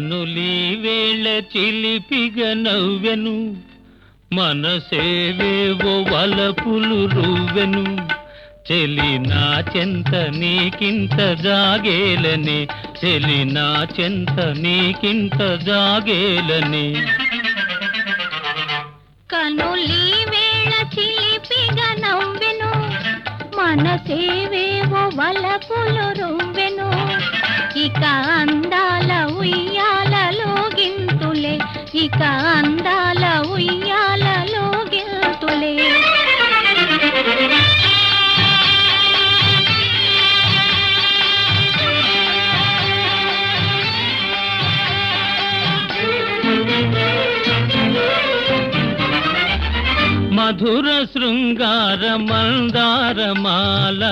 కనులీ వేళ చిలిపిగ నవ్వెను. మనసేవేవో వలపులు రువ్వెను. చెలి నా చెంత నీకింత జాగేలని. చెలి నా చెంత నీకింత జాగేలని. కనులీ వేళ చిలిపిగా నవ్వెను. మనసేవేవో వలపులు రువ్వెను. ఇక ఇక అందాల ఉయ్యాలలో గింతులే మధుర శృంగార మందారమాల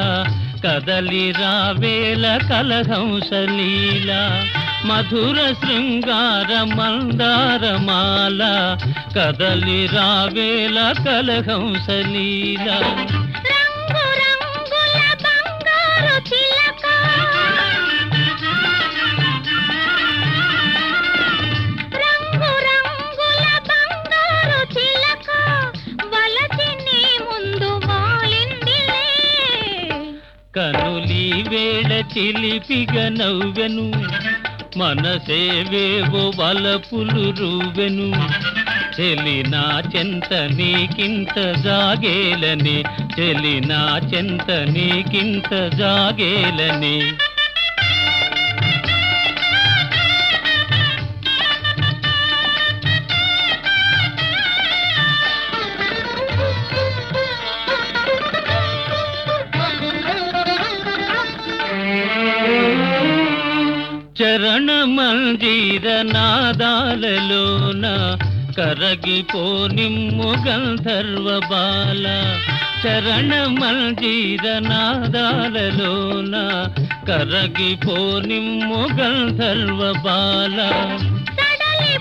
కదలి రావేల కలహంసలీల మధుర శృంగార మందారమాల కదలి రావేల కలహంసలీల ముందు వాలిందిలే కనులి వేళ చిలిపిగ నవ్వెను. మనసేవేవో వలపులు రువెను. చెలినా చెంత నీకింత జాగేలని. చెలినా చెంత నీకింత జాగేలని. చరణ మంజీర నాదాలలోన కరగిపోనిమ్ము గంధర్వ బాల చరణ మంజీర నాదాలలోన కరగిపోనిమ్ము గంధర్వ బాల సడలి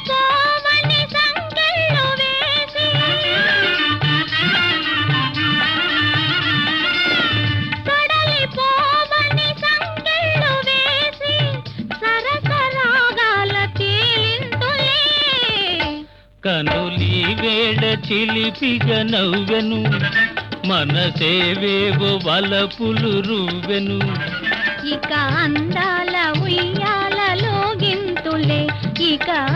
కనులి వేడ చిలిపిగ నవ్వెను. మనసేవేవో వలపులు రువ్వెను. ఇక అందాల ఉయ్యాలలో గింతులే ఇక